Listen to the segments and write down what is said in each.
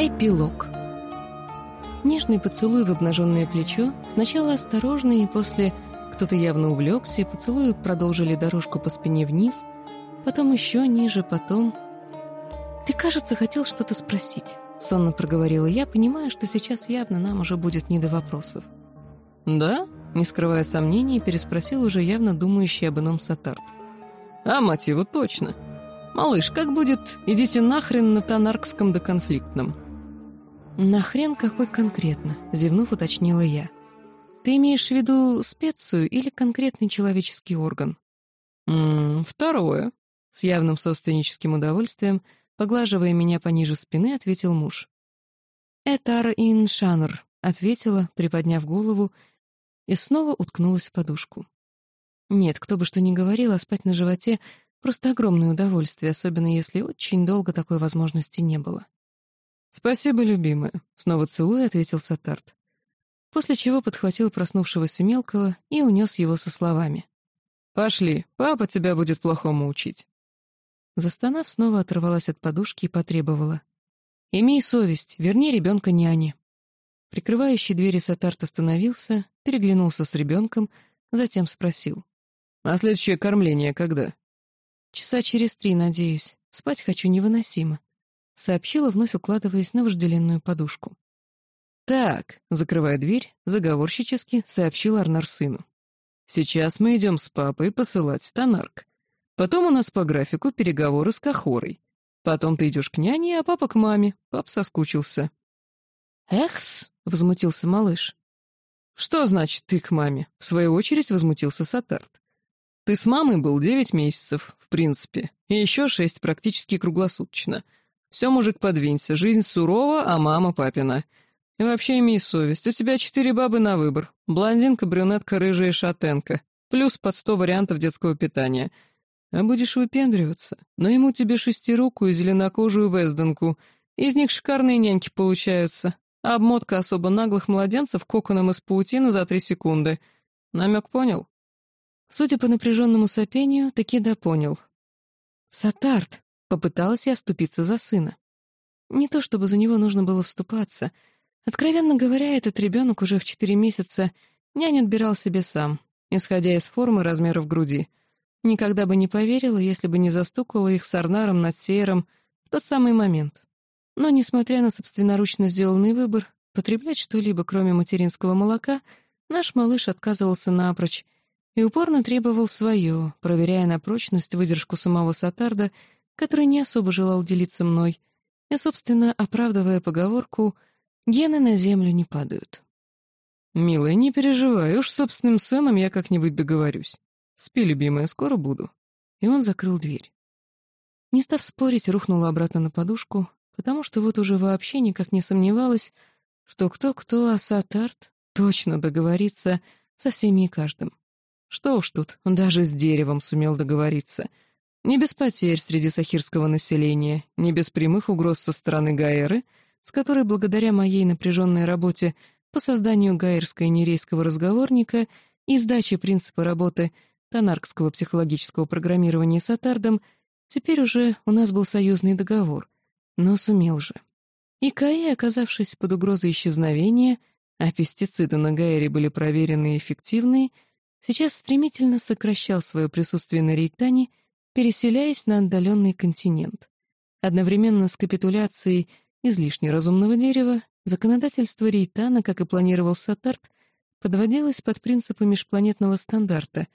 Эпилог. Нежный поцелуй в обнаженное плечо, сначала осторожный, и после кто-то явно увлекся, и поцелуи продолжили дорожку по спине вниз, потом еще ниже, потом... «Ты, кажется, хотел что-то спросить», — сонно проговорила я, понимая, что сейчас явно нам уже будет не до вопросов. «Да?» — не скрывая сомнений, переспросил уже явно думающий об ином Сатарт. «А, мать его, точно. Малыш, как будет? Идите нахрен на Танаркском доконфликтном». «Нахрен какой конкретно?» — зевнув, уточнила я. «Ты имеешь в виду специю или конкретный человеческий орган?» «Ммм, второе», — с явным собственническим удовольствием, поглаживая меня пониже спины, ответил муж. «Этар ин шанр», — ответила, приподняв голову, и снова уткнулась в подушку. Нет, кто бы что ни говорил, а спать на животе — просто огромное удовольствие, особенно если очень долго такой возможности не было. «Спасибо, любимая», — снова целуя, ответил Сатарт. После чего подхватил проснувшегося мелкого и унес его со словами. «Пошли, папа тебя будет плохому учить». Застонав, снова оторвалась от подушки и потребовала. «Имей совесть, верни ребенка няне». Прикрывающий двери Сатарт остановился, переглянулся с ребенком, затем спросил. «А следующее кормление когда?» «Часа через три, надеюсь. Спать хочу невыносимо», — сообщила, вновь укладываясь на вожделенную подушку. «Так», — закрывая дверь, заговорщически сообщил Арнар сыну. «Сейчас мы идем с папой посылать Танарк. Потом у нас по графику переговоры с Кахорой. Потом ты идешь к няне, а папа к маме. Пап соскучился». «Эхс!» — возмутился малыш. «Что значит ты к маме?» — в свою очередь возмутился Сатарт. «Ты с мамой был девять месяцев, в принципе, и еще шесть практически круглосуточно. Все, мужик, подвинься, жизнь сурова, а мама папина. И вообще имей совесть, у тебя четыре бабы на выбор. Блондинка, брюнетка, рыжая шатенка. Плюс под сто вариантов детского питания. А будешь выпендриваться, найму тебе шестирукую зеленокожую везденку. Из них шикарные няньки получаются. А обмотка особо наглых младенцев коконом из паутины за три секунды. Намек понял? Судя по напряженному сопению, таки да понял. «Сатарт!» — попыталась я вступиться за сына. Не то чтобы за него нужно было вступаться — Откровенно говоря, этот ребенок уже в четыре месяца нянь отбирал себе сам, исходя из формы размеров груди. Никогда бы не поверила, если бы не застукала их с Арнаром над Сейером в тот самый момент. Но, несмотря на собственноручно сделанный выбор, потреблять что-либо, кроме материнского молока, наш малыш отказывался напрочь и упорно требовал свое, проверяя на прочность выдержку самого Сатарда, который не особо желал делиться мной, и, собственно, оправдывая поговорку — Гены на землю не падают. «Милая, не переживай, уж с собственным сыном я как-нибудь договорюсь. Спи, любимая, скоро буду». И он закрыл дверь. Не став спорить, рухнула обратно на подушку, потому что вот уже вообще никак не сомневалась, что кто-кто, а Сатарт точно договорится со всеми и каждым. Что уж тут, он даже с деревом сумел договориться. Не без потерь среди сахирского населения, не без прямых угроз со стороны Гаэры — с которой благодаря моей напряженной работе по созданию гаерско-нерейского разговорника и сдаче принципа работы тонаркского психологического программирования с Атардом, теперь уже у нас был союзный договор, но сумел же. И Каи, оказавшись под угрозой исчезновения, а пестициды на Гаэре были проверены и эффективные, сейчас стремительно сокращал свое присутствие на Рейтане, переселяясь на отдаленный континент. Одновременно с капитуляцией излишне разумного дерева, законодательство Рейтана, как и планировал Сатарт, подводилось под принципы межпланетного стандарта.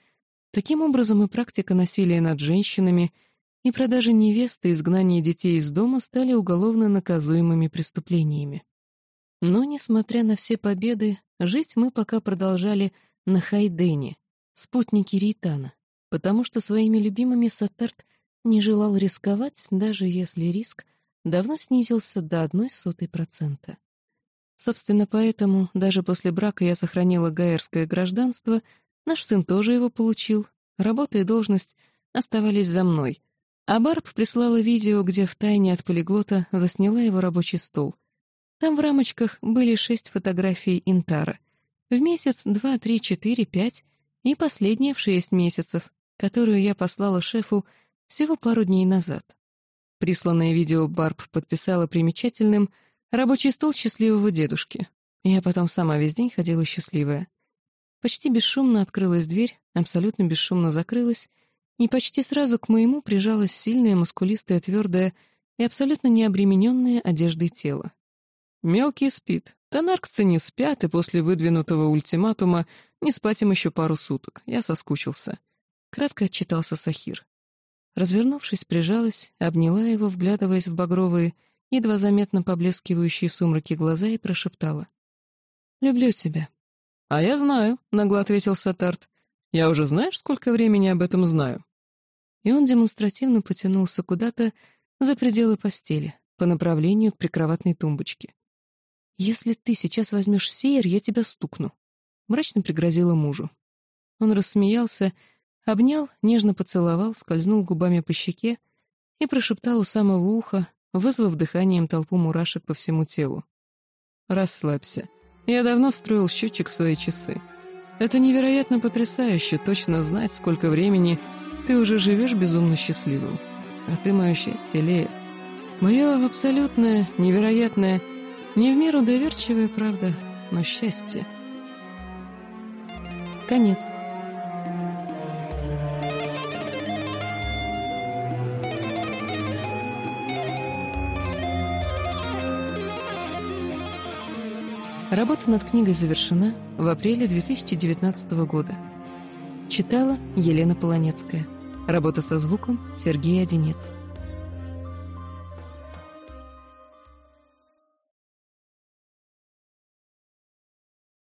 Таким образом и практика насилия над женщинами, и продажа невесты, и изгнание детей из дома стали уголовно наказуемыми преступлениями. Но, несмотря на все победы, жить мы пока продолжали на Хайдене, спутнике Рейтана, потому что своими любимыми Сатарт не желал рисковать, даже если риск давно снизился до одной сотой процента. Собственно, поэтому даже после брака я сохранила гаэрское гражданство, наш сын тоже его получил, работа и должность оставались за мной, а Барб прислала видео, где втайне от полиглота засняла его рабочий стол. Там в рамочках были шесть фотографий Интара. В месяц, два, три, четыре, пять и последняя в шесть месяцев, которую я послала шефу всего пару дней назад. Присланное видео Барб подписала примечательным Рабочий стол счастливого дедушки. Я потом сама весь день ходила счастливая. Почти бесшумно открылась дверь, абсолютно бесшумно закрылась, и почти сразу к моему прижалось сильное, мускулистое, твердое и абсолютно необремененное одеждой тело. Мелкий спит. Тонаркцы не спят, и после выдвинутого ультиматума не спать им еще пару суток. Я соскучился. Кратко отчитался Сахир. Развернувшись, прижалась, обняла его, вглядываясь в багровые, едва заметно поблескивающие в сумраке глаза, и прошептала. «Люблю тебя». «А я знаю», — нагло ответил Сатарт. «Я уже знаешь, сколько времени об этом знаю?» И он демонстративно потянулся куда-то за пределы постели, по направлению к прикроватной тумбочке. «Если ты сейчас возьмешь сеер, я тебя стукну», — мрачно пригрозила мужу. Он рассмеялся, обнял, нежно поцеловал, скользнул губами по щеке и прошептал у самого уха, вызвав дыханием толпу мурашек по всему телу. «Расслабься. Я давно встроил счетчик в свои часы. Это невероятно потрясающе, точно знать, сколько времени ты уже живешь безумно счастливым. А ты мое счастье, Лея. Мое абсолютное, невероятное, не в меру доверчивое, правда, но счастье. Конец. Работа над книгой завершена в апреле 2019 года. Читала Елена Полонецкая. Работа со звуком Сергей Одинец.